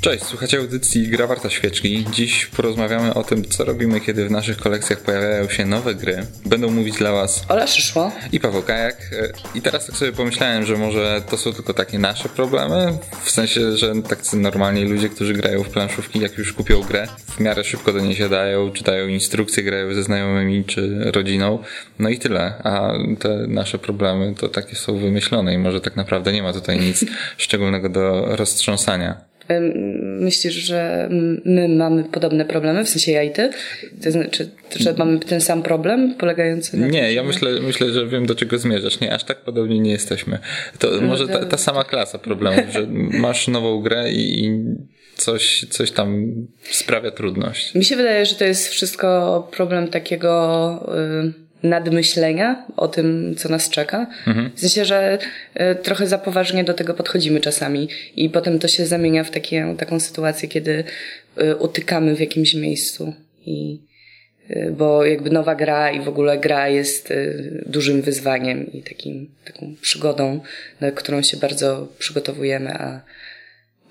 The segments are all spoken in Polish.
Cześć, słuchacie audycji Gra Warta Świeczki. Dziś porozmawiamy o tym, co robimy, kiedy w naszych kolekcjach pojawiają się nowe gry. Będą mówić dla Was Ola Szyszło i Paweł Kajak. I teraz tak sobie pomyślałem, że może to są tylko takie nasze problemy, w sensie, że tak normalnie ludzie, którzy grają w planszówki, jak już kupią grę, w miarę szybko do niej siadają, czytają instrukcje, grają ze znajomymi czy rodziną, no i tyle. A te nasze problemy to takie są wymyślone i może tak naprawdę nie ma tutaj nic szczególnego do roztrząsania. Myślisz, że my mamy podobne problemy, w sensie ja i ty? To znaczy, że mamy ten sam problem polegający na Nie, tym, ja myślę, myślę, że wiem do czego zmierzasz. Nie, aż tak podobnie nie jesteśmy. To no może ta, ta sama klasa problemów, że masz nową grę i coś, coś tam sprawia trudność. Mi się wydaje, że to jest wszystko problem takiego... Yy nadmyślenia o tym, co nas czeka. Mhm. W sensie, że e, trochę za poważnie do tego podchodzimy czasami i potem to się zamienia w takie, taką sytuację, kiedy e, utykamy w jakimś miejscu i e, bo jakby nowa gra i w ogóle gra jest dużym wyzwaniem i takim, taką przygodą, na którą się bardzo przygotowujemy, a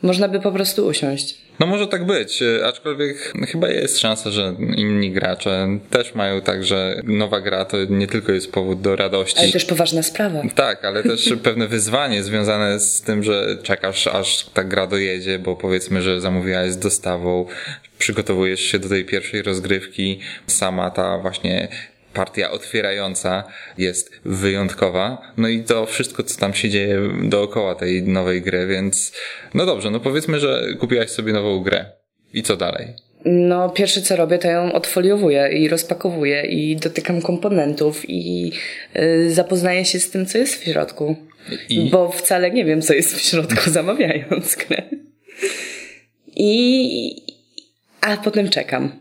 można by po prostu usiąść. No może tak być, aczkolwiek chyba jest szansa, że inni gracze też mają tak, że nowa gra to nie tylko jest powód do radości. Ale też poważna sprawa. Tak, ale też pewne wyzwanie związane z tym, że czekasz aż ta gra dojedzie, bo powiedzmy, że zamówiłaś z dostawą, przygotowujesz się do tej pierwszej rozgrywki, sama ta właśnie partia otwierająca jest wyjątkowa. No i to wszystko, co tam się dzieje dookoła tej nowej gry, więc no dobrze, no powiedzmy, że kupiłaś sobie nową grę. I co dalej? No, pierwsze co robię, to ją odfoliowuję i rozpakowuję i dotykam komponentów i yy, zapoznaję się z tym, co jest w środku. I? Bo wcale nie wiem, co jest w środku, zamawiając grę. I... A potem czekam.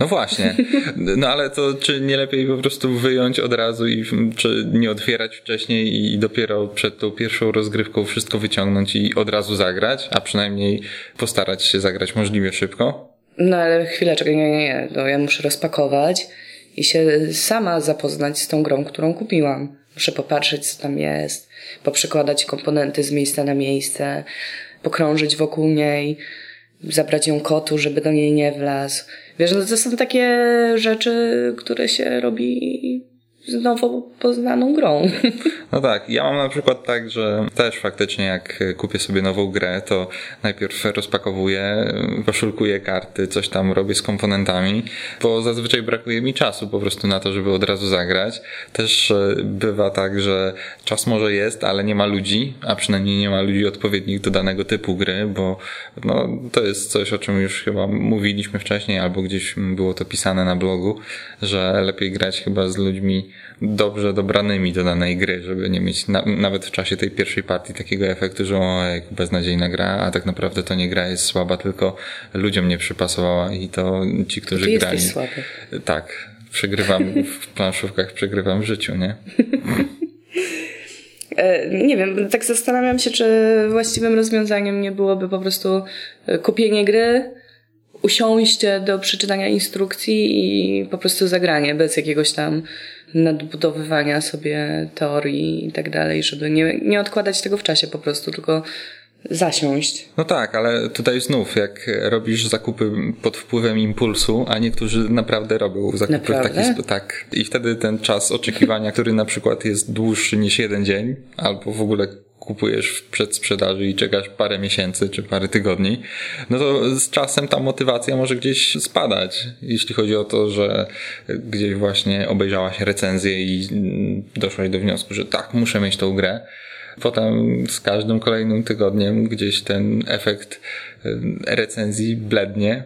No właśnie. No ale to czy nie lepiej po prostu wyjąć od razu i czy nie otwierać wcześniej i dopiero przed tą pierwszą rozgrywką wszystko wyciągnąć i od razu zagrać, a przynajmniej postarać się zagrać możliwie szybko? No ale chwileczkę, nie, nie, nie. No, ja muszę rozpakować i się sama zapoznać z tą grą, którą kupiłam. Muszę popatrzeć, co tam jest, poprzekładać komponenty z miejsca na miejsce, pokrążyć wokół niej, zabrać ją kotu, żeby do niej nie wlazł Wiesz, no to są takie rzeczy, które się robi nowo poznaną grą. No tak, ja mam na przykład tak, że też faktycznie jak kupię sobie nową grę, to najpierw rozpakowuję, koszulkuję karty, coś tam robię z komponentami, bo zazwyczaj brakuje mi czasu po prostu na to, żeby od razu zagrać. Też e, bywa tak, że czas może jest, ale nie ma ludzi, a przynajmniej nie ma ludzi odpowiednich do danego typu gry, bo no, to jest coś, o czym już chyba mówiliśmy wcześniej, albo gdzieś było to pisane na blogu, że lepiej grać chyba z ludźmi dobrze dobranymi do danej gry, żeby nie mieć na, nawet w czasie tej pierwszej partii takiego efektu, że o, jak beznadziejna gra, a tak naprawdę to nie gra jest słaba, tylko ludziom nie przypasowała i to ci, którzy Ty grali. Słaby. Tak, przegrywam w planszówkach, przegrywam w życiu, nie? E, nie wiem, tak zastanawiam się, czy właściwym rozwiązaniem nie byłoby po prostu e, kupienie gry, usiąście do przeczytania instrukcji i po prostu zagranie bez jakiegoś tam nadbudowywania sobie teorii i tak dalej, żeby nie, nie odkładać tego w czasie po prostu, tylko zasiąść. No tak, ale tutaj znów, jak robisz zakupy pod wpływem impulsu, a niektórzy naprawdę robią zakupy naprawdę? w taki sposób. Tak. I wtedy ten czas oczekiwania, który na przykład jest dłuższy niż jeden dzień, albo w ogóle kupujesz w przedsprzedaży i czekasz parę miesięcy czy parę tygodni, no to z czasem ta motywacja może gdzieś spadać, jeśli chodzi o to, że gdzieś właśnie obejrzałaś recenzję i doszłaś do wniosku, że tak, muszę mieć tą grę. Potem z każdym kolejnym tygodniem gdzieś ten efekt recenzji blednie.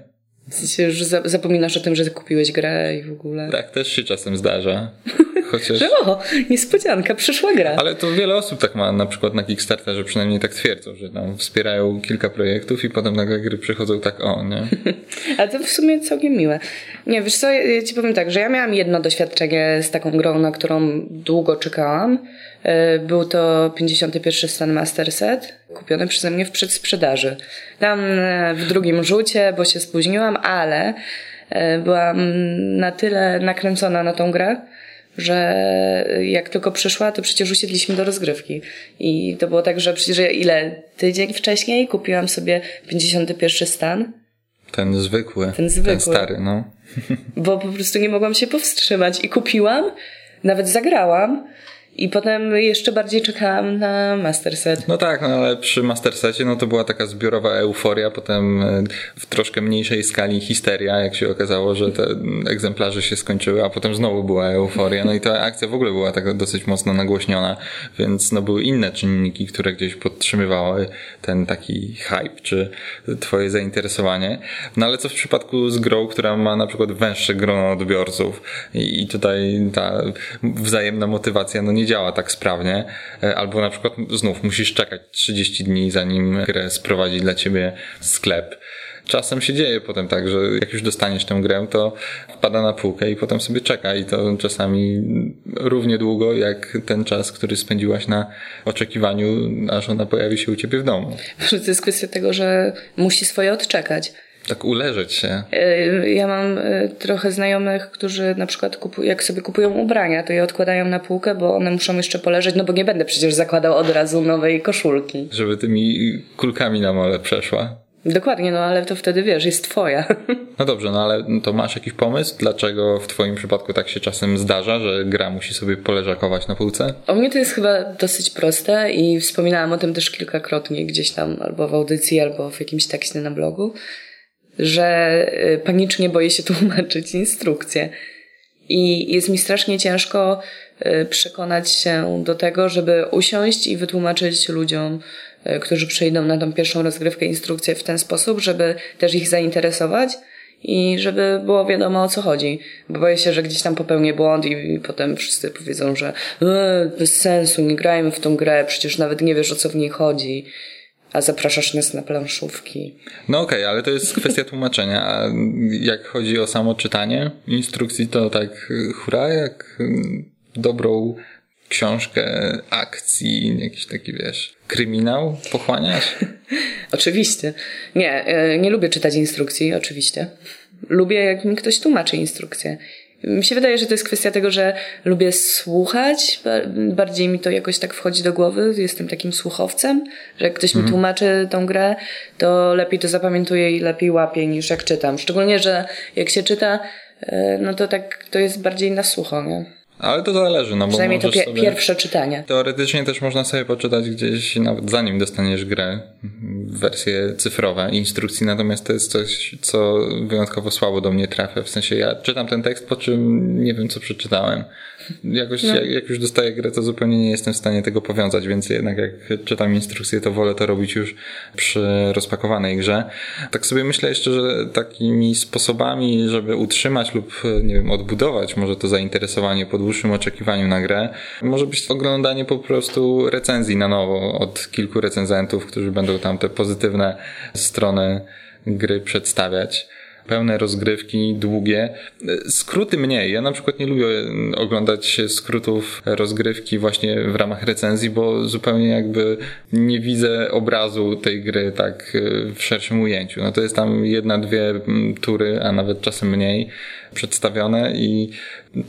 W sensie, że zapominasz o tym, że kupiłeś grę i w ogóle. Tak, też się czasem zdarza. Chociaż... O, niespodzianka, przyszła gra. Ale to wiele osób tak ma, na przykład na Kickstarterze przynajmniej tak twierdzą, że tam wspierają kilka projektów i potem nagle gry przychodzą tak o, nie? Ale to w sumie całkiem miłe. Nie, wiesz co, ja ci powiem tak, że ja miałam jedno doświadczenie z taką grą, na którą długo czekałam. E, był to 51 Stan Master Set, kupiony przeze mnie w przedsprzedaży. Tam e, w drugim rzucie, bo się spóźniłam, ale e, byłam na tyle nakręcona na tą grę, że jak tylko przyszła, to przecież usiedliśmy do rozgrywki. I to było tak, że przecież ile tydzień wcześniej kupiłam sobie 51 stan. Ten zwykły. Ten zwykły. Ten stary, no. Bo po prostu nie mogłam się powstrzymać i kupiłam, nawet zagrałam. I potem jeszcze bardziej czekałam na Master Set. No tak, no ale przy Master Secie no to była taka zbiorowa euforia, potem e, w troszkę mniejszej skali histeria, jak się okazało, że te egzemplarze się skończyły, a potem znowu była euforia. No i ta akcja w ogóle była tak dosyć mocno nagłośniona, więc no były inne czynniki, które gdzieś podtrzymywały ten taki hype, czy twoje zainteresowanie. No ale co w przypadku z grą, która ma na przykład węższe grono odbiorców i tutaj ta wzajemna motywacja no nie nie działa tak sprawnie, e, albo na przykład znów musisz czekać 30 dni, zanim grę sprowadzi dla ciebie sklep. Czasem się dzieje potem tak, że jak już dostaniesz tę grę, to wpada na półkę i potem sobie czeka i to czasami równie długo jak ten czas, który spędziłaś na oczekiwaniu, aż ona pojawi się u ciebie w domu. To jest kwestia tego, że musi swoje odczekać. Tak uleżeć się. E, ja mam e, trochę znajomych, którzy na przykład kupują, jak sobie kupują ubrania, to je odkładają na półkę, bo one muszą jeszcze poleżeć, no bo nie będę przecież zakładał od razu nowej koszulki. Żeby tymi kulkami na mole przeszła. Dokładnie, no ale to wtedy wiesz, jest twoja. No dobrze, no ale to masz jakiś pomysł, dlaczego w twoim przypadku tak się czasem zdarza, że gra musi sobie poleżakować na półce? O mnie to jest chyba dosyć proste i wspominałam o tym też kilkakrotnie gdzieś tam, albo w audycji, albo w jakimś tekście na blogu że y, panicznie boję się tłumaczyć instrukcje. I jest mi strasznie ciężko y, przekonać się do tego, żeby usiąść i wytłumaczyć ludziom, y, którzy przyjdą na tą pierwszą rozgrywkę instrukcję w ten sposób, żeby też ich zainteresować i żeby było wiadomo o co chodzi. Bo boję się, że gdzieś tam popełnię błąd i, potem wszyscy powiedzą, że e, bez sensu, nie grajmy w tą grę, przecież nawet nie wiesz o co w niej chodzi a zapraszasz nas na planszówki. No okej, okay, ale to jest kwestia tłumaczenia. A jak chodzi o samo czytanie instrukcji, to tak hura, jak dobrą książkę akcji, jakiś taki, wiesz, kryminał pochłaniasz? oczywiście. Nie, e, nie lubię czytać instrukcji, oczywiście. Lubię, jak mi ktoś tłumaczy instrukcję. Mi się wydaje, że to jest kwestia tego, że lubię słuchać, bardziej mi to jakoś tak wchodzi do głowy, jestem takim słuchowcem, że jak ktoś mi mhm. tłumaczy tą grę, to lepiej to zapamiętuję i lepiej łapię niż jak czytam. Szczególnie, że jak się czyta, e, no to tak to jest bardziej na słucho, nie? Ale to zależy, no bo Przynajmniej to pie- pierwsze czytanie. Teoretycznie też można sobie poczytać gdzieś, nawet zanim dostaniesz grę, wersje cyfrowe instrukcji, natomiast to jest coś, co wyjątkowo słabo do mnie trafia. W sensie ja czytam ten tekst, po czym nie wiem, co przeczytałem. Jakoś no. jak, jak, już dostaję grę, to zupełnie nie jestem w stanie tego powiązać, więc jednak jak czytam instrukcję, to wolę to robić już przy rozpakowanej grze. Tak sobie myślę jeszcze, że takimi sposobami, żeby utrzymać lub, nie wiem, odbudować może to zainteresowanie po dłuższym oczekiwaniu na grę, może być oglądanie po prostu recenzji na nowo od kilku recenzentów, którzy będą tam te pozytywne strony gry przedstawiać pełne rozgrywki, długie. Skróty mniej. Ja na przykład nie lubię oglądać skrótów rozgrywki właśnie w ramach recenzji, bo zupełnie jakby nie widzę obrazu tej gry tak w szerszym ujęciu. No to jest tam jedna, dwie mm, tury, a nawet czasem mniej przedstawione i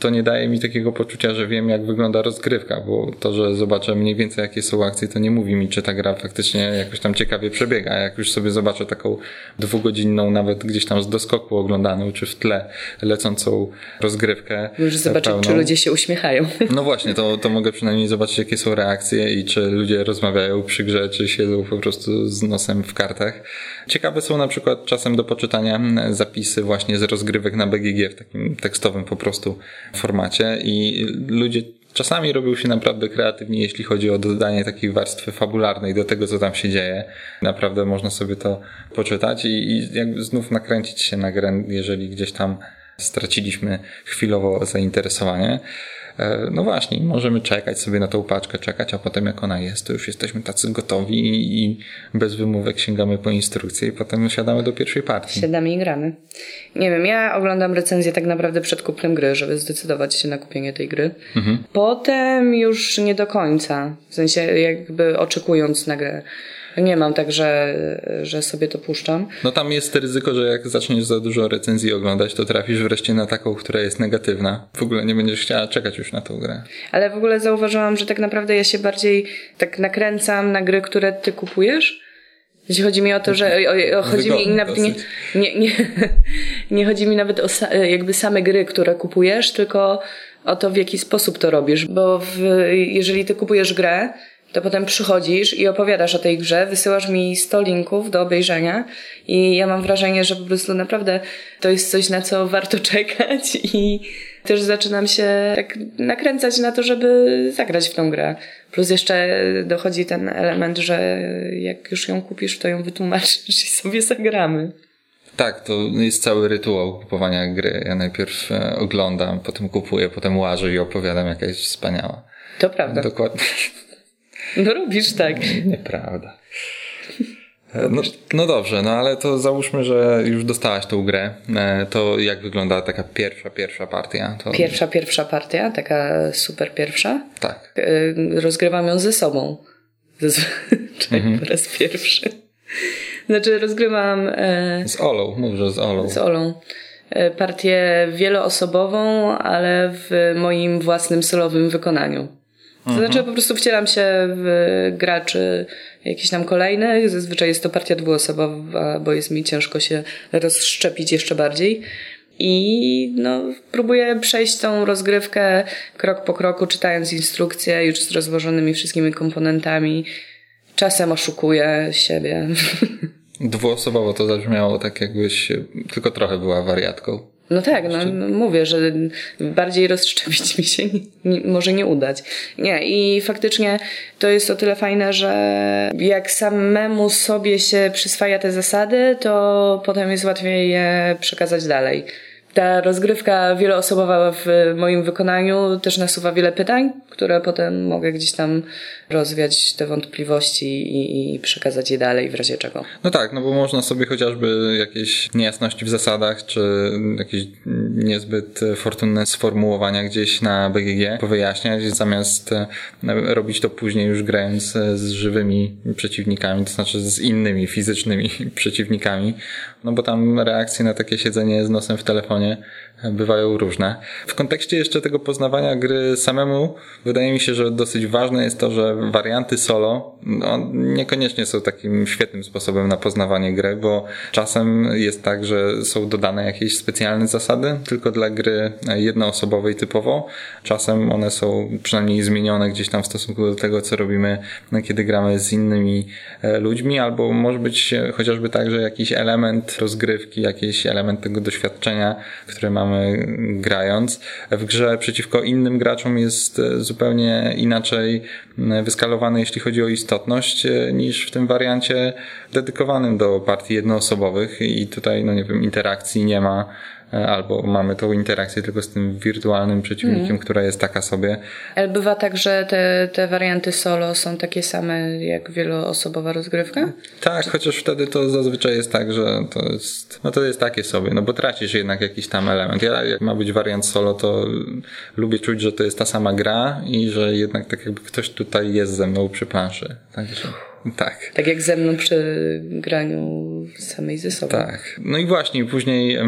to nie daje mi takiego poczucia, że wiem jak wygląda rozgrywka, bo to, że zobaczę mniej więcej jakie są akcje, to nie mówi mi, czy ta gra faktycznie jakoś tam ciekawie przebiega. Jak już sobie zobaczę taką dwugodzinną, nawet gdzieś tam z doskoku oglądaną, czy w tle lecącą rozgrywkę. Już zobaczyć, pełną. czy ludzie się uśmiechają. No właśnie, to, to mogę przynajmniej zobaczyć, jakie są reakcje i czy ludzie rozmawiają przy grze, czy siedzą po prostu z nosem w kartach. Ciekawe są na przykład czasem do poczytania zapisy właśnie z rozgrywek na BGG w takim tekstowym po prostu formacie i ludzie czasami robią się naprawdę kreatywni, jeśli chodzi o dodanie takiej warstwy fabularnej do tego, co tam się dzieje. Naprawdę można sobie to poczytać i, i jakby znów nakręcić się na grę, jeżeli gdzieś tam straciliśmy chwilowo zainteresowanie. E, no właśnie, możemy czekać sobie na tą paczkę, czekać, a potem jak ona jest, to już jesteśmy tacy gotowi i, i bez wymówek sięgamy po instrukcję i potem siadamy do pierwszej partii. Siadamy i gramy. Nie wiem, ja oglądam recenzję tak naprawdę przed kupnem gry, żeby zdecydować się na kupienie tej gry. Mhm. Potem już nie do końca, w sensie jakby oczekując na grę. Nie mam tak, że, że sobie to puszczam. No tam jest ryzyko, że jak zaczniesz za dużo recenzji oglądać, to trafisz wreszcie na taką, która jest negatywna. W ogóle nie będziesz chciała czekać już na tą grę. Ale w ogóle zauważyłam, że tak naprawdę ja się bardziej tak nakręcam na gry, które ty kupujesz. Jeśli chodzi mi o to, że o, o, chodzi mi nawet nie, nie, nie, nie chodzi mi nawet o sa, jakby same gry, które kupujesz, tylko o to, w jaki sposób to robisz. Bo w, jeżeli ty kupujesz grę, to potem przychodzisz i opowiadasz o tej grze, wysyłasz mi 100 linków do obejrzenia i ja mam wrażenie, że po prostu naprawdę to jest coś, na co warto czekać i też zaczynam się tak nakręcać na to, żeby zagrać w tą grę. Plus jeszcze dochodzi ten element, że jak już ją kupisz, to ją wytłumaczysz i sobie zagramy. Tak, to jest cały rytuał kupowania gry. Ja najpierw e, oglądam, potem kupuję, potem łażę i opowiadam, jaka jest wspaniała. To prawda. Dokładnie. No robisz tak. Nieprawda. No, no dobrze, no ale to załóżmy, że już dostałaś tą grę. E, to jak wygląda taka pierwsza, pierwsza partia? To... Pierwsza, pierwsza partia, taka super pierwsza. Tak. E, rozgrywam ją ze sobą. Zazwyczaj mhm. po raz pierwszy. Znaczy rozgrywam... E... Z Olą, mówię, z Olą. Z Olą. Partię wieloosobową, ale w moim własnym solowym wykonaniu. To mhm. znaczy po prostu wcielam się w graczy jakichś tam kolejnych. Zazwyczaj jest to partia dwuosobowa, bo jest mi ciężko się rozszczepić jeszcze bardziej. I no, próbuję przejść tą rozgrywkę krok po kroku, czytając instrukcje już z rozłożonymi wszystkimi komponentami. Czasem oszukuję siebie. Dwuosobowo to zabrzmiało tak, jakbyś tylko trochę była wariatką. No tak, no, no, mówię, że bardziej rozszczepić mi się nie, nie, może nie udać. Nie, i faktycznie to jest o tyle fajne, że jak samemu sobie się przyswaja te zasady, to potem jest łatwiej je przekazać dalej. Ta rozgrywka wieloosobowa w moim wykonaniu też nasuwa wiele pytań, które potem mogę gdzieś tam rozwiać te wątpliwości i, i, przekazać je dalej w razie czego. No tak, no bo można sobie chociażby jakieś niejasności w zasadach, czy jakieś niezbyt fortunne sformułowania gdzieś na BGG powyjaśniać, zamiast e, robić to później już grając z żywymi przeciwnikami, to znaczy z innymi fizycznymi przeciwnikami, no bo tam reakcje na takie siedzenie z nosem w telefonie 感 bywają różne. W kontekście jeszcze tego poznawania gry samemu, wydaje mi się, że dosyć ważne jest to, że warianty solo no, niekoniecznie są takim świetnym sposobem na poznawanie gry, bo czasem jest tak, że są dodane jakieś specjalne zasady tylko dla gry jednoosobowej typowo. Czasem one są przynajmniej zmienione gdzieś tam w stosunku do tego, co robimy, kiedy gramy z innymi e, ludźmi, albo może być chociażby tak, że jakiś element rozgrywki, jakiś element tego doświadczenia, które mamy mamy grając. W grze przeciwko innym graczom jest e, zupełnie inaczej wyskalowany, jeśli chodzi o istotność, e, niż w tym wariancie dedykowanym do partii jednoosobowych i tutaj, no nie wiem, interakcji nie ma E, albo mamy tą interakcję tylko z tym wirtualnym przeciwnikiem, mm. która jest taka sobie. Ale bywa tak, że te, te warianty solo są takie same jak wieloosobowa rozgrywka? Tak, chociaż wtedy to zazwyczaj jest tak, że to jest, no to jest takie sobie, no bo tracisz jednak jakiś tam element. Ja jak ma być wariant solo, to lubię czuć, że to jest ta sama gra i że jednak tak jakby ktoś tutaj jest ze mną przy planszy. Także... Tak. Tak jak ze mną przy graniu samej ze sobą. Tak. No i właśnie, później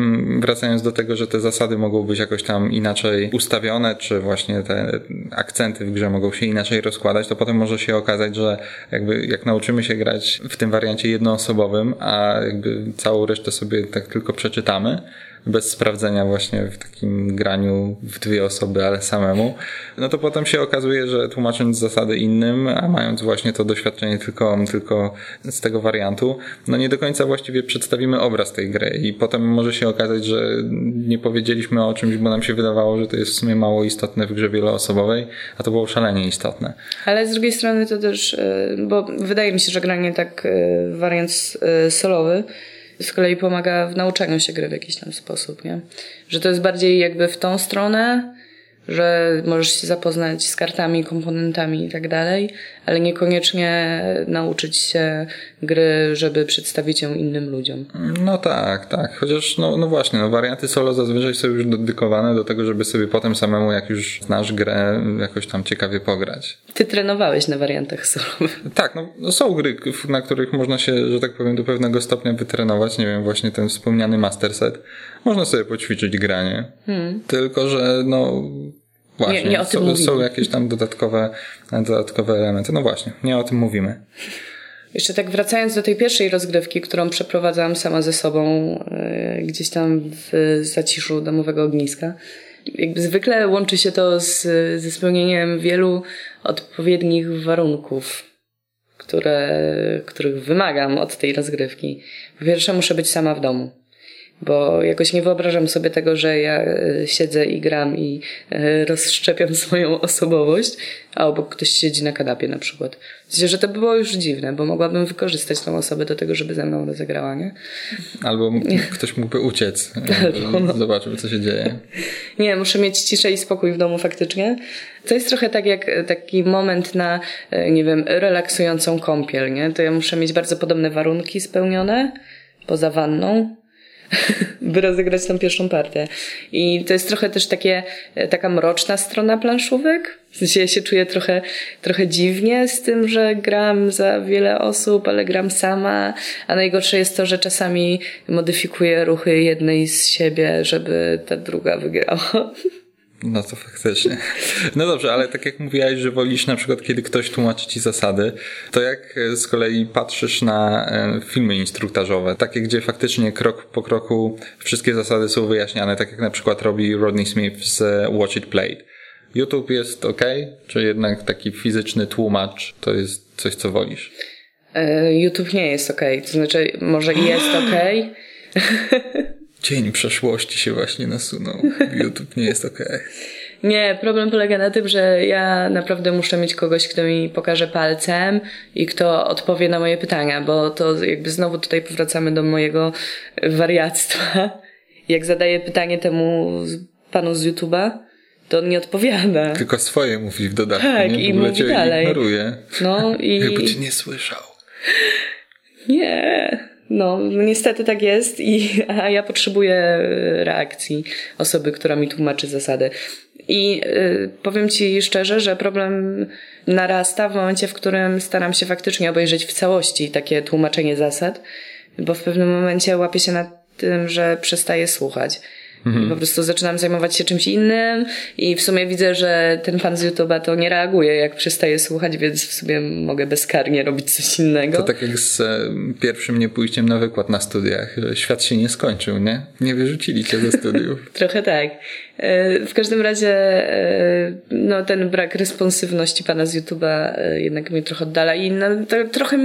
wracając do tego, że te zasady mogą być jakoś tam inaczej ustawione, czy właśnie te akcenty w grze mogą się inaczej rozkładać, to potem może się okazać, że jakby jak nauczymy się grać w tym wariancie jednoosobowym, a jakby całą resztę sobie tak tylko przeczytamy, bez sprawdzenia właśnie w takim graniu w dwie osoby, ale samemu, no to potem się okazuje, że tłumacząc zasady innym, a mając właśnie to doświadczenie tylko, tylko z tego wariantu, no nie do końca właściwie przedstawimy obraz tej gry i potem może się okazać, że nie powiedzieliśmy o czymś, bo nam się wydawało, że to jest w sumie mało istotne w grze wieloosobowej, a to było szalenie istotne. Ale z drugiej strony to też, y, bo wydaje mi się, że granie tak y, wariant y, solowy z kolei pomaga w nauczaniu się gry w jakiś tam sposób, nie? Że to jest bardziej jakby w tą stronę, że możesz się zapoznać z kartami, komponentami i tak dalej, ale niekoniecznie nauczyć się gry, żeby przedstawić ją innym ludziom. No tak, tak. Chociaż, no, no właśnie, no, warianty solo zazwyczaj są już dedykowane do tego, żeby sobie potem samemu, jak już znasz grę, jakoś tam ciekawie pograć. Ty trenowałeś na wariantach solo. Tak, no, no są gry, na których można się, że tak powiem, do pewnego stopnia wytrenować. Nie wiem, właśnie ten wspomniany Master Set. Można sobie poćwiczyć granie. Hmm. Tylko, że no Właśnie, nie, nie o tym są, są jakieś tam dodatkowe, dodatkowe elementy. No właśnie, nie o tym mówimy. Jeszcze tak wracając do tej pierwszej rozgrywki, którą przeprowadzałam sama ze sobą, yy, gdzieś tam w zaciszu domowego ogniska. Jakby zwykle łączy się to z, ze spełnieniem wielu odpowiednich warunków, które, których wymagam od tej rozgrywki. Po pierwsze, muszę być sama w domu bo jakoś nie wyobrażam sobie tego, że ja e, siedzę i gram i e, rozszczepiam swoją osobowość, a obok ktoś siedzi na kanapie na przykład. Myślę, że to by było już dziwne, bo mogłabym wykorzystać tą osobę do tego, żeby ze mną rozegrała, nie? Albo ktoś mógłby uciec, Albo, no. zobaczył, co się dzieje. Nie, muszę mieć ciszę i spokój w domu faktycznie. To jest trochę tak jak taki moment na, e, nie wiem, relaksującą kąpiel, nie? To ja muszę mieć bardzo podobne warunki spełnione poza wanną by rozegrać tą pierwszą partię. I to jest trochę też takie, e, taka mroczna strona planszówek. W sensie ja się czuję trochę, trochę dziwnie z tym, że gram za wiele osób, ale gram sama, a najgorsze jest to, że czasami modyfikuję ruchy jednej z siebie, żeby ta druga wygrała. No to faktycznie. No dobrze, ale tak jak mówiłaś, że wolisz na przykład, kiedy ktoś tłumaczy ci zasady, to jak e, z kolei patrzysz na e, filmy instruktażowe, takie, gdzie faktycznie krok po kroku wszystkie zasady są wyjaśniane, tak jak na przykład robi Rodney Smith z e, Watch It Played. YouTube jest ok, czy jednak taki fizyczny tłumacz to jest coś, co wolisz? YouTube nie jest ok, to znaczy może jest ok. cień przeszłości się właśnie nasunął. YouTube nie jest okej. Okay. Nie, problem polega na tym, że ja naprawdę muszę mieć kogoś, kto mi pokaże palcem i kto odpowie na moje pytania, bo to jakby znowu tutaj powracamy do mojego wariactwa. Jak zadaję pytanie temu panu z YouTube'a, to on nie odpowiada. Tylko swoje mówi w dodatku, tak, nie? W i mówi dalej. ignoruje. No i... Jakby cię nie słyszał. Nie. No, niestety tak jest, i, a ja potrzebuję reakcji osoby, która mi tłumaczy zasady. I y, powiem Ci szczerze, że problem narasta w momencie, w którym staram się faktycznie obejrzeć w całości takie tłumaczenie zasad, bo w pewnym momencie łapię się na tym, że przestaję słuchać. Mhm. Po prostu zaczynam zajmować się czymś innym i w sumie widzę, że ten fan z YouTube'a to nie reaguje, jak przestaje słuchać, więc w sumie mogę bezkarnie robić coś innego. To tak jak z e, pierwszym niepójściem na wykład na studiach, że świat się nie skończył, nie? Nie wyrzucili cię ze studiów. Trochę tak. E, w każdym razie e, no, ten brak responsywności pana z YouTube'a jednak mnie trochę oddala i no, trochę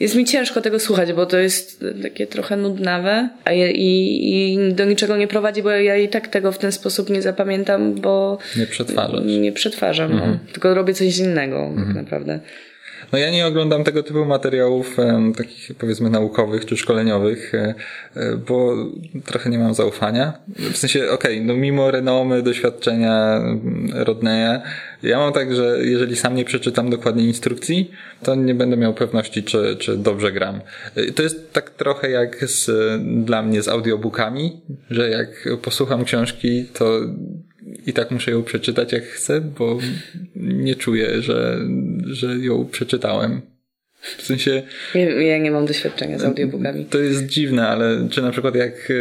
jest mi ciężko tego słuchać, bo to jest takie trochę nudnawe a je, i, i do niczego nie prowadzi, bo ja i tak tego w ten sposób nie zapamiętam, bo nie przetwarzasz. Nie przetwarzam, no. mhm. no. tylko robię coś innego tak mhm. tak naprawdę. No ja nie oglądam tego typu materiałów e, takich powiedzmy naukowych czy szkoleniowych, e, e, bo trochę nie mam zaufania. W sensie, okej, okay, no mimo renomy, doświadczenia Rodneya, ja mam tak, że jeżeli sam nie przeczytam dokładnie instrukcji, to nie będę miał pewności, czy, czy dobrze gram. To jest tak trochę jak z, dla mnie z audiobookami, że jak posłucham książki, to i tak muszę ją przeczytać jak chcę, bo nie czuję, że, że ją przeczytałem. W sensie. Ja nie mam doświadczenia z audiobookami. To jest dziwne, ale czy na przykład jak.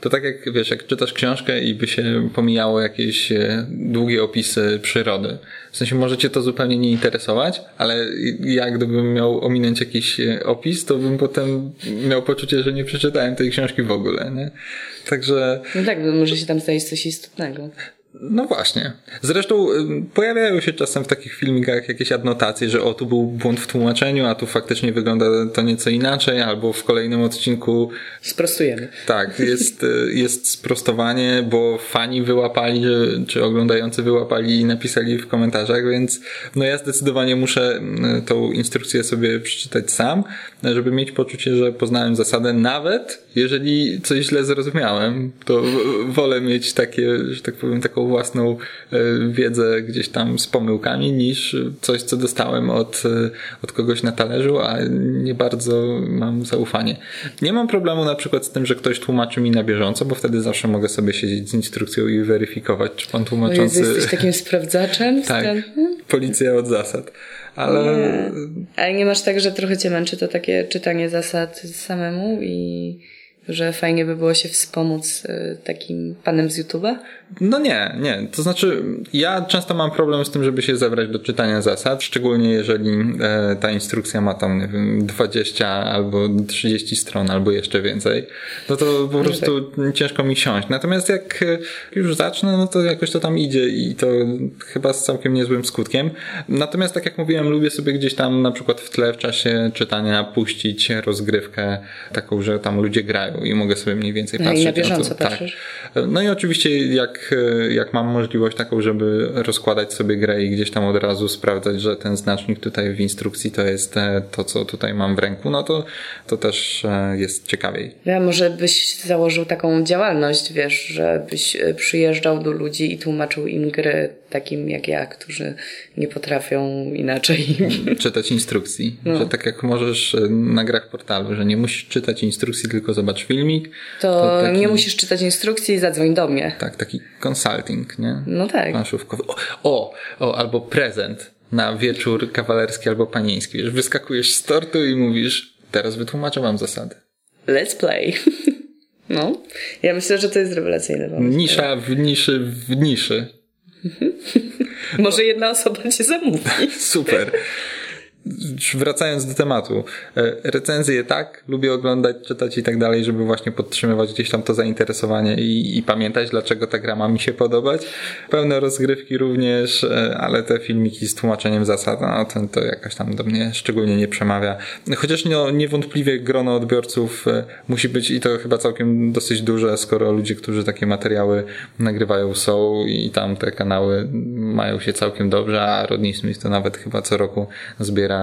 To tak jak wiesz, jak czytasz książkę i by się pomijało jakieś e, długie opisy przyrody. W sensie może cię to zupełnie nie interesować, ale ja gdybym miał ominąć jakiś e, opis, to bym potem miał poczucie, że nie przeczytałem tej książki w ogóle, nie? Także. No tak, bo może się tam znaleźć coś istotnego. No właśnie. Zresztą pojawiają się czasem w takich filmikach jakieś adnotacje, że o tu był błąd w tłumaczeniu, a tu faktycznie wygląda to nieco inaczej, albo w kolejnym odcinku. Sprostujemy. Tak, jest, y, jest sprostowanie, bo fani wyłapali, czy oglądający wyłapali i napisali w komentarzach, więc no ja zdecydowanie muszę tą instrukcję sobie przeczytać sam, żeby mieć poczucie, że poznałem zasadę, nawet jeżeli coś źle zrozumiałem, to wolę mieć takie, że tak powiem, taką własną e, wiedzę gdzieś tam z pomyłkami niż coś, co dostałem od, e, od kogoś na talerzu, a nie bardzo mam zaufanie. Nie mam problemu na przykład z tym, że ktoś tłumaczy mi na bieżąco, bo wtedy zawsze mogę sobie siedzieć z instrukcją i weryfikować, czy pan tłumaczący... Jezu, jesteś takim sprawdzaczem? tak, policja od zasad. Ale... Nie. Ale nie masz tak, że trochę cię męczy to takie czytanie zasad samemu i że fajnie by było się wspomóc y, takim panem z YouTube'a? No nie, nie. To znaczy, ja często mam problem z tym, żeby się zebrać do czytania zasad, szczególnie jeżeli e, ta instrukcja ma tam, nie wiem, 20 albo 30 stron, albo jeszcze więcej. No to po prostu tak. ciężko mi siąść. Natomiast jak e, już zacznę, no to jakoś to tam idzie i to chyba z całkiem niezłym skutkiem. Natomiast tak jak mówiłem, lubię sobie gdzieś tam na przykład w tle w czasie czytania puścić rozgrywkę taką, że tam ludzie grają i mogę sobie mniej więcej patrzeć. No i na bieżąco no to, patrzysz. Tak. No i oczywiście jak, jak mam możliwość taką, żeby rozkładać sobie grę i gdzieś tam od razu sprawdzać, że ten znacznik tutaj w instrukcji to jest e, to, co tutaj mam w ręku, no to, to też e, jest ciekawiej. Ja może byś założył taką działalność, wiesz, żebyś e, przyjeżdżał do ludzi i tłumaczył im gry takim jak ja, którzy nie potrafią inaczej. Czytać instrukcji. No. Że tak jak możesz na grach portalu, że nie musisz czytać instrukcji, tylko zobacz filmik. To, to taki... nie musisz czytać instrukcji i zadzwoń do mnie. Tak, taki consulting, nie? No tak. Planszówkowy. O, o, o albo prezent na wieczór kawalerski albo panieński. Wiesz, wyskakujesz z tortu i mówisz, teraz wytłumaczę wam zasady. Let's play. No, ja myślę, że to jest rewelacyjne. Nisza w niszy w niszy. Może jedna osoba cię zamówi. Super wracając do tematu, e, recenzje tak, lubię oglądać, czytać i tak dalej, żeby właśnie podtrzymywać gdzieś tam to zainteresowanie i, i pamiętać, dlaczego ta gra ma mi się podobać. Pełne rozgrywki również, e, ale te filmiki z tłumaczeniem zasad, no to, to jakoś tam do mnie szczególnie nie przemawia. Chociaż no, niewątpliwie grono odbiorców e, musi być i to chyba całkiem dosyć duże, skoro ludzie, którzy takie materiały nagrywają są i tam te kanały mają się całkiem dobrze, a Rodney Smith to nawet chyba co roku zbiera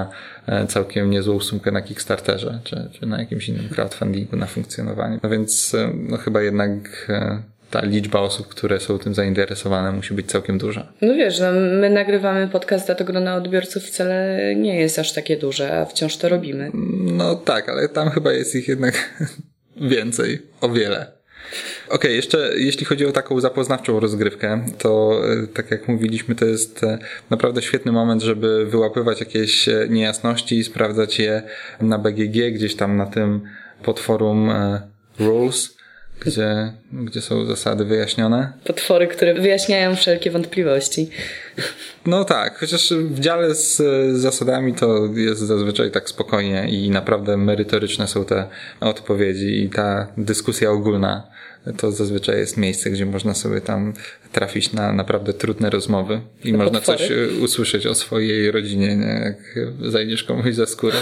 E, całkiem niezłą sumkę na Kickstarterze, czy, czy na jakimś innym crowdfundingu na funkcjonowanie. No więc e, no chyba jednak e, ta liczba osób, które są tym zainteresowane, musi być całkiem duża. No wiesz, no my nagrywamy podcast, a to grono odbiorców wcale nie jest aż takie duże, a wciąż to robimy. No tak, ale tam chyba jest ich jednak więcej, o wiele. Okej, okay, jeszcze jeśli chodzi o taką zapoznawczą rozgrywkę, to e, tak jak mówiliśmy, to jest e, naprawdę świetny moment, żeby wyłapywać jakieś e, niejasności i sprawdzać je na BGG, gdzieś tam na tym podforum Rules, gdzie, gdzie są zasady wyjaśnione. Potwory, które wyjaśniają wszelkie wątpliwości. No tak, chociaż w dziale z zasadami to jest zazwyczaj tak spokojnie i naprawdę merytoryczne są te odpowiedzi i ta dyskusja ogólna to zazwyczaj jest miejsce, gdzie można sobie tam trafić na naprawdę trudne rozmowy i można coś e, usłyszeć o swojej rodzinie, nie? jak zajdziesz komuś za skórę.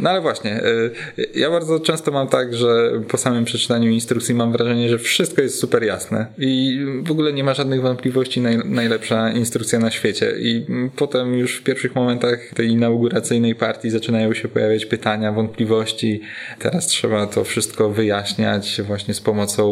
No ale właśnie, e, ja bardzo często mam tak, że po samym przeczytaniu instrukcji mam wrażenie, że wszystko jest super jasne i w ogóle nie ma żadnych wątpliwości, najlepsza instrukcja na świecie i potem już w pierwszych momentach tej inauguracyjnej partii zaczynają się pojawiać pytania, wątpliwości. Teraz trzeba to wszystko wyjaśniać właśnie z pomocą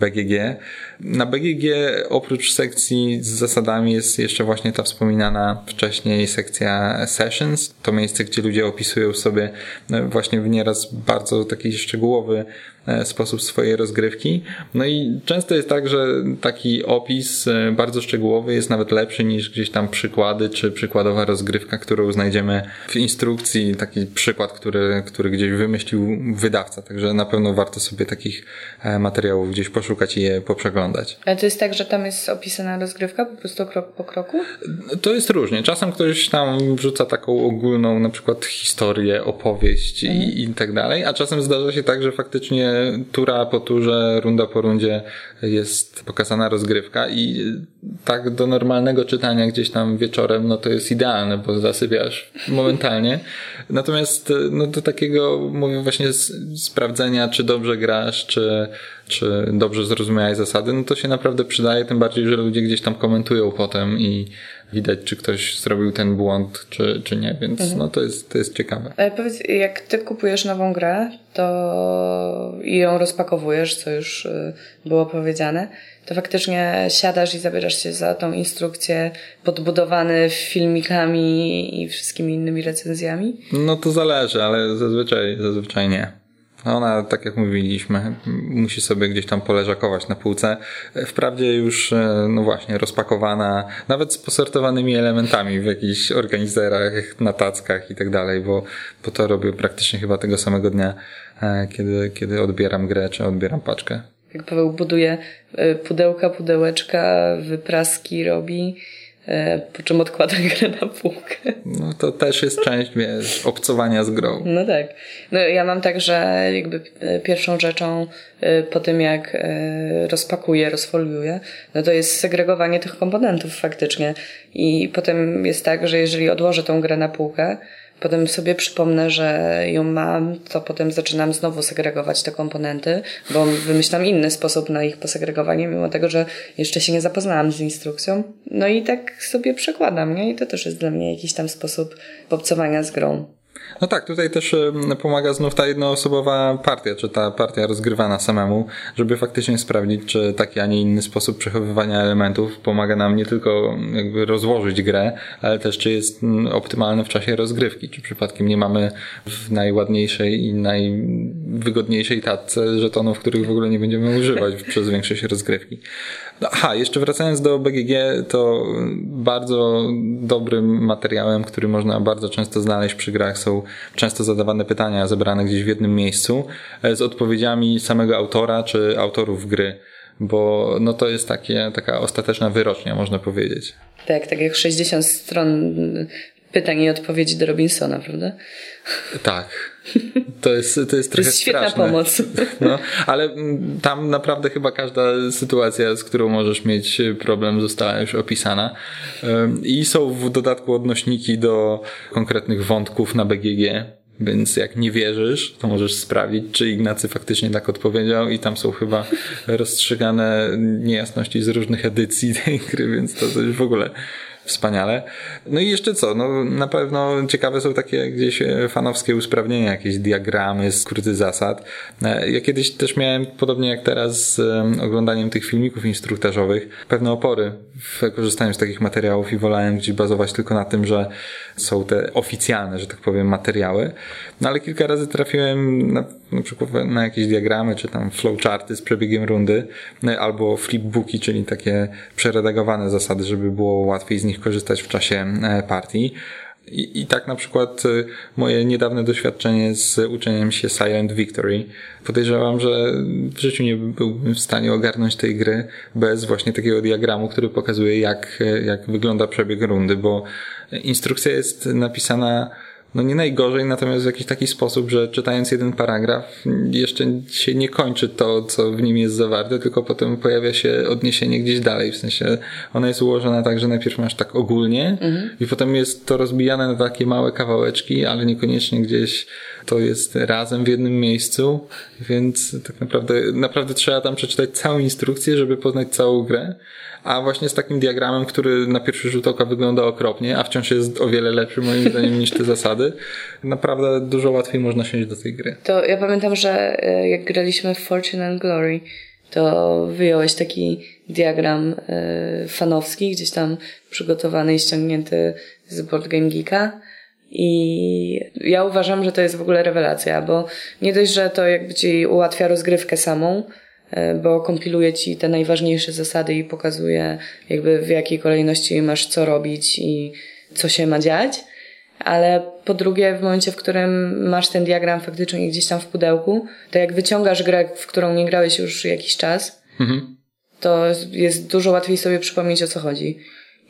BGG. Na BGG oprócz sekcji z zasadami jest jeszcze właśnie ta wspominana wcześniej sekcja sessions. To miejsce, gdzie ludzie opisują sobie e, właśnie w nieraz bardzo taki szczegółowy E, sposób swojej rozgrywki. No i często jest tak, że taki opis e, bardzo szczegółowy jest nawet lepszy niż gdzieś tam przykłady, czy przykładowa rozgrywka, którą znajdziemy w instrukcji, taki przykład, który, który gdzieś wymyślił wydawca. Także na pewno warto sobie takich e, materiałów gdzieś poszukać i je poprzeglądać. Ale to jest tak, że tam jest opisana rozgrywka po prostu krok po kroku? To jest różnie. Czasem ktoś tam wrzuca taką ogólną na przykład historię, opowieść i, i tak dalej, a czasem zdarza się tak, że faktycznie tura po turze, runda po rundzie jest pokazana rozgrywka i tak do normalnego czytania gdzieś tam wieczorem, no to jest idealne, bo zasypiasz momentalnie. Natomiast no do takiego, mówię właśnie, sprawdzenia, czy dobrze grasz, czy, czy dobrze zrozumiałeś zasady, no to się naprawdę przydaje, tym bardziej, że ludzie gdzieś tam komentują potem i widać, czy ktoś zrobił ten błąd, czy, czy nie, więc mhm. no to jest, to jest ciekawe. Ale powiedz, jak ty kupujesz nową grę, to i ją rozpakowujesz, co już y, było powiedziane, to faktycznie siadasz i zabierasz się za tą instrukcję podbudowany filmikami i wszystkimi innymi recenzjami? No to zależy, ale zazwyczaj, zazwyczaj nie. Ona, tak jak mówiliśmy, musi sobie gdzieś tam poleżakować na półce. Wprawdzie już, e, no właśnie, rozpakowana, nawet z posortowanymi elementami w jakichś organizerach, na tackach i tak dalej, bo, bo to robię praktycznie chyba tego samego dnia, e, kiedy, kiedy odbieram grę, czy odbieram paczkę. Jak Paweł buduje e, pudełka, pudełeczka, wypraski robi, po czym odkłada grę na półkę. No to też jest część, wiesz, obcowania z grą. No tak. No ja mam tak, że jakby e, pierwszą rzeczą e, po tym jak rozpakuję, rozfoliuję, no to jest segregowanie tych komponentów faktycznie. I potem jest tak, że jeżeli odłożę tą grę na półkę, Potem sobie przypomnę, że ją mam, to potem zaczynam znowu segregować te komponenty, bo wymyślam inny sposób na ich posegregowanie, mimo tego, że jeszcze się nie zapoznałam z instrukcją. No i tak sobie przekładam, nie? I to też jest dla mnie jakiś tam sposób obcowania z grą. No tak, tutaj też pomaga znów ta jednoosobowa partia, czy ta partia rozgrywana samemu, żeby faktycznie sprawdzić, czy taki, a nie inny sposób przechowywania elementów pomaga nam nie tylko jakby rozłożyć grę, ale też czy jest optymalny w czasie rozgrywki, czy przypadkiem nie mamy w najładniejszej i najwygodniejszej tatce żetonów, których w ogóle nie będziemy używać przez większość rozgrywki. No, aha, jeszcze wracając do BGG, to bardzo dobrym materiałem, który można bardzo często znaleźć przy grach są często zadawane pytania zebrane gdzieś w jednym miejscu e, z odpowiedziami samego autora czy autorów gry bo no to jest takie, taka ostateczna wyrocznia, można powiedzieć. Tak, tak jak 60 stron pytań i odpowiedzi do Robinsona, prawda? Tak. To jest, to jest trochę to jest świetna straszne. pomoc. No, ale tam naprawdę chyba każda sytuacja, z którą możesz mieć problem, została już opisana. I są w dodatku odnośniki do konkretnych wątków na BGG. Więc jak nie wierzysz, to możesz sprawdzić, czy Ignacy faktycznie tak odpowiedział i tam są chyba rozstrzygane niejasności z różnych edycji tej gry, więc to, już w ogóle wspaniale. No i jeszcze co, no na pewno ciekawe są takie gdzieś e, fanowskie usprawnienia, jakieś diagramy, skróty zasad. E, ja kiedyś też miałem, podobnie jak teraz z oglądaniem tych filmików instruktażowych, pewne opory w korzystaniu z takich materiałów i wolałem gdzieś bazować tylko na tym, że są te oficjalne, że tak powiem, materiały. No ale kilka razy trafiłem na, na przykład na jakieś diagramy, czy tam flowcharty z przebiegiem rundy, no, albo flipbooki, czyli takie przeredagowane zasady, żeby było łatwiej z nich korzystać w czasie e, partii. I, I tak na przykład e, moje niedawne doświadczenie z uczeniem się Silent Victory. Podejrzewam, że w życiu nie byłbym w stanie ogarnąć tej gry bez właśnie takiego diagramu, który pokazuje jak, e, jak wygląda przebieg rundy, bo instrukcja jest napisana no nie najgorzej, natomiast w jakiś taki sposób, że czytając jeden paragraf jeszcze się nie kończy to, co w nim jest zawarte, tylko potem pojawia się odniesienie gdzieś dalej, w sensie ona jest ułożona tak, że najpierw masz tak ogólnie mhm. i potem jest to rozbijane na takie małe kawałeczki, ale niekoniecznie gdzieś to jest razem w jednym miejscu, więc tak naprawdę, naprawdę trzeba tam przeczytać całą instrukcję, żeby poznać całą grę. A właśnie z takim diagramem, który na pierwszy rzut oka wygląda okropnie, a wciąż jest o wiele lepszy moim zdaniem niż te zasady, naprawdę dużo łatwiej można siąść do tej gry. To ja pamiętam, że e, jak graliśmy w Fortune and Glory, to wyjąłeś taki diagram e, fanowski, gdzieś tam przygotowany i ściągnięty z Board Game Geeka. I ja uważam, że to jest w ogóle rewelacja, bo nie dość, że to jakby ci ułatwia rozgrywkę samą, E, bo kompiluje ci te najważniejsze zasady i pokazuje jakby w jakiej kolejności masz co robić i co się ma dziać. Ale po drugie, w momencie, w którym masz ten diagram faktycznie gdzieś tam w pudełku, to jak wyciągasz grę, w którą nie grałeś już jakiś czas, mhm. to jest dużo łatwiej sobie przypomnieć o co chodzi.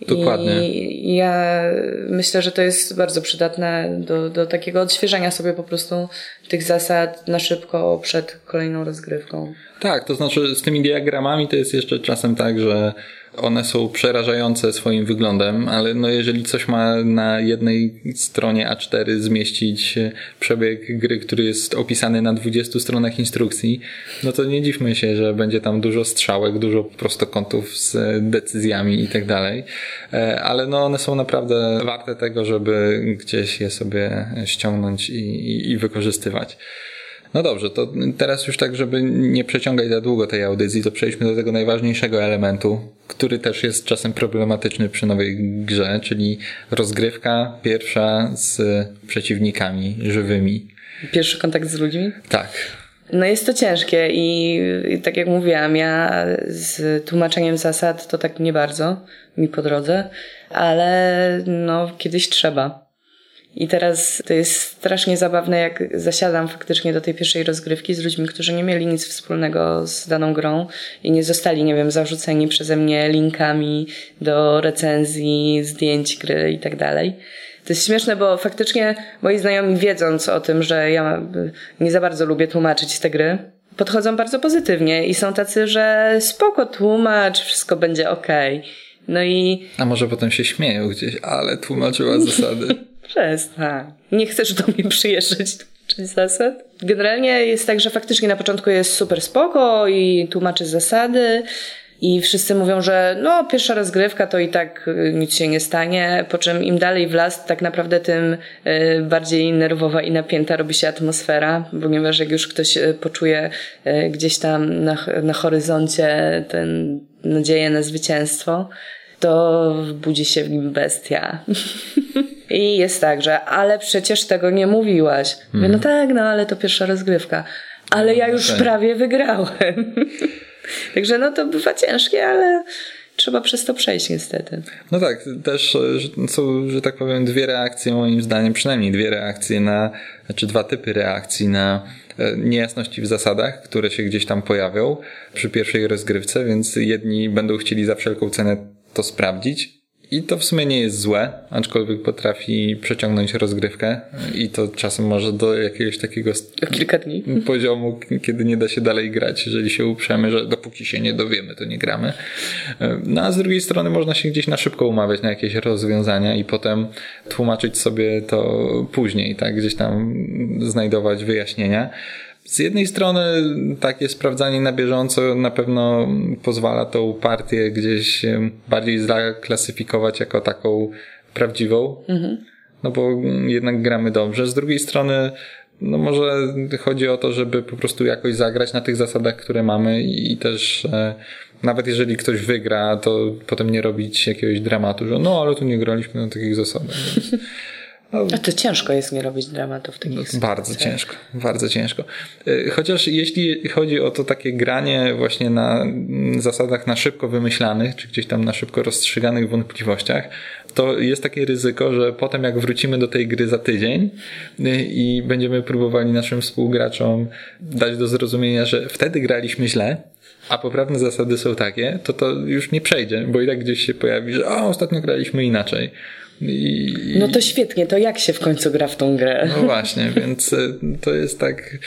Dokładnie. I ja myślę, że to jest bardzo przydatne do, do takiego odświeżenia sobie po prostu tych zasad na szybko przed kolejną rozgrywką. Tak, to znaczy z tymi diagramami to jest jeszcze czasem tak, że one są przerażające swoim wyglądem, ale no jeżeli coś ma na jednej stronie A4 zmieścić przebieg gry, który jest opisany na 20 stronach instrukcji, no to nie dziwmy się, że będzie tam dużo strzałek, dużo prostokątów z decyzjami i tak dalej. E, ale no one są naprawdę warte tego, żeby gdzieś je sobie ściągnąć i, i, i wykorzystywać. No dobrze, to teraz już tak, żeby nie przeciągać za długo tej audycji, to przejdźmy do tego najważniejszego elementu, który też jest czasem problematyczny przy nowej grze, czyli rozgrywka pierwsza z przeciwnikami żywymi. Pierwszy kontakt z ludźmi? Tak. No jest to ciężkie i, i tak jak mówiłam, ja z tłumaczeniem zasad to tak nie bardzo mi po drodze, ale no kiedyś trzeba. I teraz to jest strasznie zabawne, jak zasiadam faktycznie do tej pierwszej rozgrywki z ludźmi, którzy nie mieli nic wspólnego z daną grą i nie zostali, nie wiem, zarzuceni przeze mnie linkami do recenzji, zdjęć gry i tak dalej. To jest śmieszne, bo faktycznie moi znajomi wiedząc o tym, że ja nie za bardzo lubię tłumaczyć te gry, podchodzą bardzo pozytywnie i są tacy, że spoko tłumacz, wszystko będzie okej. Okay. No i... A może potem się śmieją gdzieś, ale tłumaczyła zasady. Przestań. Nie chcesz do mnie przyjeżdżać tłumaczyć zasad? Generalnie jest tak, że faktycznie na początku jest super spoko i tłumaczy zasady i wszyscy mówią, że no pierwsza rozgrywka to i tak y, nic się nie stanie, po czym im dalej w las, tak naprawdę tym y, bardziej nerwowa i napięta robi się atmosfera, ponieważ jak już ktoś y, poczuje gdzieś tam na, na horyzoncie ten nadzieję na zwycięstwo, to budzi się w nim bestia. I jest tak, że ale przecież tego nie mówiłaś. Mówię, no tak, no ale to pierwsza rozgrywka. Ale ja już prawie wygrałem. Także no to bywa ciężkie, ale trzeba przez to przejść niestety. No tak, też są, że tak powiem, dwie reakcje moim zdaniem, przynajmniej dwie reakcje na, znaczy dwa typy reakcji na e, niejasności w zasadach, które się gdzieś tam pojawią przy pierwszej rozgrywce, więc jedni będą chcieli za wszelką cenę to sprawdzić, i to w sumie nie jest złe, aczkolwiek potrafi przeciągnąć rozgrywkę i to czasem może do jakiegoś takiego kilka dni poziomu, kiedy nie da się dalej grać, jeżeli się uprzemy, że dopóki się nie dowiemy, to nie gramy. No a z drugiej strony można się gdzieś na szybko umawiać na jakieś rozwiązania i potem tłumaczyć sobie to później, tak? Gdzieś tam znajdować wyjaśnienia. Z jednej strony takie sprawdzanie na bieżąco na pewno pozwala tą partię gdzieś bardziej zaklasyfikować jako taką prawdziwą, mhm. no bo jednak gramy dobrze. Z drugiej strony no może chodzi o to, żeby po prostu jakoś zagrać na tych zasadach, które mamy i też e, nawet jeżeli ktoś wygra, to potem nie robić jakiegoś dramatu, że no ale tu nie graliśmy na takich zasadach. A to ciężko jest nie robić dramatów takich Bardzo ciężko, bardzo ciężko. Y, chociaż jeśli chodzi o to takie granie właśnie na zasadach na szybko wymyślanych, czy gdzieś tam na szybko rozstrzyganych wątpliwościach, to jest takie ryzyko, że potem jak wrócimy do tej gry za tydzień y, i będziemy próbowali naszym współgraczom dać do zrozumienia, że wtedy graliśmy źle, a poprawne zasady są takie, to to już nie przejdzie, bo i tak gdzieś się pojawi, że o, ostatnio graliśmy inaczej. I... No to świetnie, to jak się w końcu gra w tą grę? No właśnie, więc e, to jest tak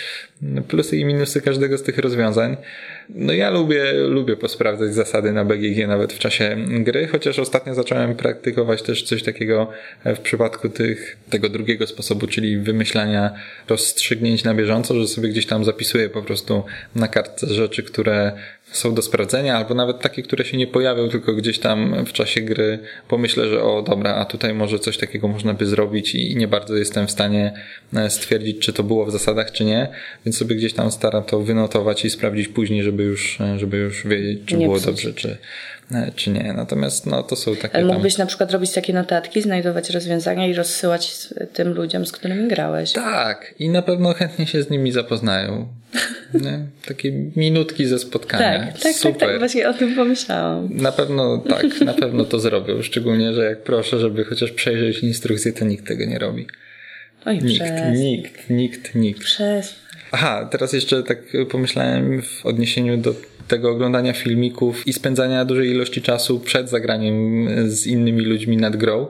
plusy i minusy każdego z tych rozwiązań. No ja lubię, lubię posprawdzać zasady na BGG nawet w czasie gry, chociaż ostatnio zacząłem praktykować też coś takiego w przypadku tych, tego drugiego sposobu, czyli wymyślania rozstrzygnięć na bieżąco, że sobie gdzieś tam zapisuję po prostu na kartce rzeczy, które są do sprawdzenia, albo nawet takie, które się nie pojawią, tylko gdzieś tam w czasie gry pomyślę, że o dobra, a tutaj może coś takiego można by zrobić i nie bardzo jestem w stanie e, stwierdzić, czy to było w zasadach, czy nie, więc sobie gdzieś tam staram to wynotować i sprawdzić później, żeby już, e, żeby już wiedzieć, czy nie było psuć. dobrze, czy, e, czy nie. Natomiast no, to są takie. Ale mógłbyś tam... na przykład robić takie notatki, znajdować rozwiązania i rozsyłać tym ludziom, z którymi grałeś. Tak, i na pewno chętnie się z nimi zapoznają. Nie? Takie minutki ze spotkania. Tak, tak, Super. tak, tak, właśnie o tym pomyślałam. Na pewno tak, na pewno to zrobią. Szczególnie, że jak proszę, żeby chociaż przejrzeć instrukcję, to nikt tego nie robi. Oj, nikt, przez... nikt, nikt, nikt. Przez... Aha, teraz jeszcze tak pomyślałem w odniesieniu do tego oglądania filmików i spędzania dużej ilości czasu przed zagraniem z innymi ludźmi nad grą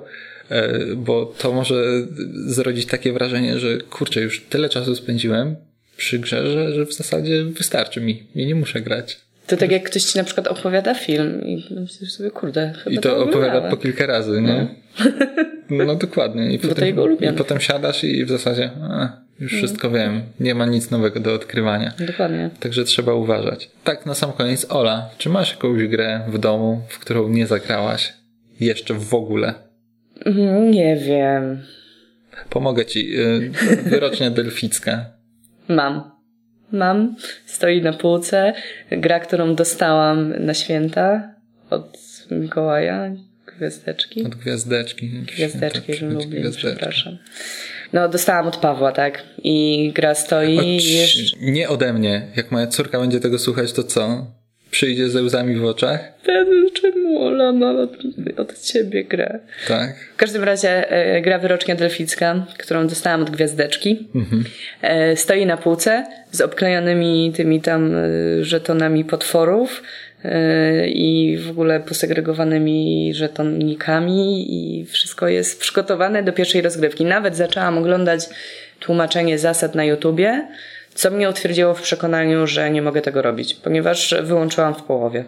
e, bo to może zrodzić takie wrażenie, że kurczę, już tyle czasu spędziłem, przy grze, że, że w zasadzie wystarczy mi. Ja nie muszę grać. To tak jak ktoś ci na przykład opowiada film i myślisz sobie, kurde, chyba I to opowiada oglądałem. po kilka razy, nie? No, dokładnie. I to potem, ulubiony. I potem siadasz i w zasadzie a, już Mm. wszystko wiem. Nie ma nic nowego do odkrywania. Dokładnie. Także trzeba uważać. Tak, na sam koniec, Ola, czy masz jakąś grę w domu, w którą nie zagrałaś? Jeszcze w ogóle. Mhm, Nie wiem. Pomogę ci. y, Wyrocznia delficka. Mam. Mam. Stoi na półce. Gra, którą dostałam na święta od Mikołaja. Gwiazdeczki. Od gwiazdeczki. Gwiazdeczki, że lubię, gwiazdeczki. przepraszam. No, dostałam od Pawła, tak. I gra stoi i jeszcze... Nie ode mnie. Jak moja córka będzie tego słuchać, to co? Przyjdzie ze łzami w oczach? Czemu Ola ma od, ciebie grę? Tak. W każdym razie e, gra wyrocznia delficka, którą dostałam od gwiazdeczki. E, stoi na półce z obklejonymi tymi tam e, żetonami potworów e, i w ogóle posegregowanymi żetonikami i wszystko jest przygotowane do pierwszej rozgrywki. Nawet zaczęłam oglądać tłumaczenie zasad na YouTubie, co mnie utwierdziło w przekonaniu, że nie mogę tego robić, ponieważ wyłączyłam w połowie.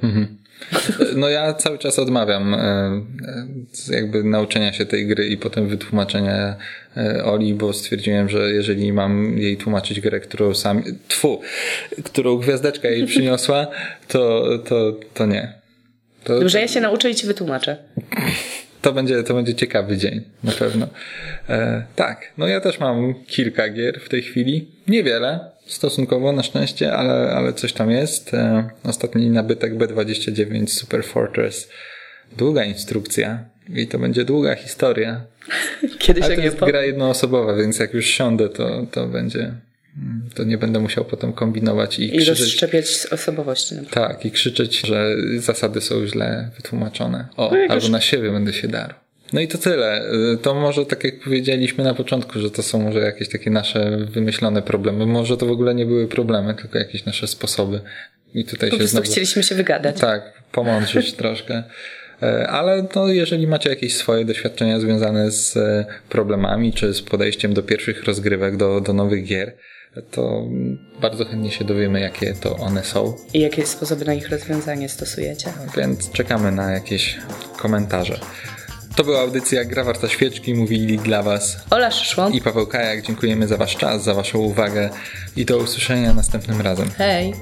No ja cały czas odmawiam e, e, jakby nauczenia się tej gry i potem wytłumaczenia e, Oli, bo stwierdziłem, że jeżeli mam jej tłumaczyć grę, którą sam, tfu, którą gwiazdeczka jej przyniosła, to, to, to nie. To, Dobrze, ja się nauczę i ci wytłumaczę. to będzie, to będzie ciekawy dzień, na pewno. E, tak, no ja też mam kilka gier w tej chwili. Niewiele, stosunkowo na szczęście, ale, ale coś tam jest. E, ostatni nabytek B29 Super Fortress. Długa instrukcja i to będzie długa historia. Kiedyś Ale to jest po... gra jednoosobowa, więc jak już siądę, to, to będzie, to nie będę musiał potem kombinować i, I krzyczeć. rozszczepiać osobowości. na przykład. Tak, i krzyczeć, że zasady są źle wytłumaczone. O, No albo na siebie będę się darł. No i to tyle. To może tak jak powiedzieliśmy na początku, że to są może jakieś takie nasze wymyślone problemy. Może to w ogóle nie były problemy, tylko jakieś nasze sposoby. I tutaj Po się znowu... chcieliśmy się wygadać. Tak, pomądrzyć troszkę. E, Ale no, jeżeli macie jakieś swoje doświadczenia związane z e, problemami, czy z podejściem do pierwszych rozgrywek, do, do nowych gier, to bardzo chętnie się dowiemy, jakie to one są. I jakie sposoby na ich rozwiązanie stosujecie. Więc czekamy na jakieś komentarze. To była audycja Gra Warta Świeczki. Mówili dla Was Ola Szyszło. i Paweł Kajak. Dziękujemy za Wasz czas, za Waszą uwagę i do usłyszenia następnym razem. Hej.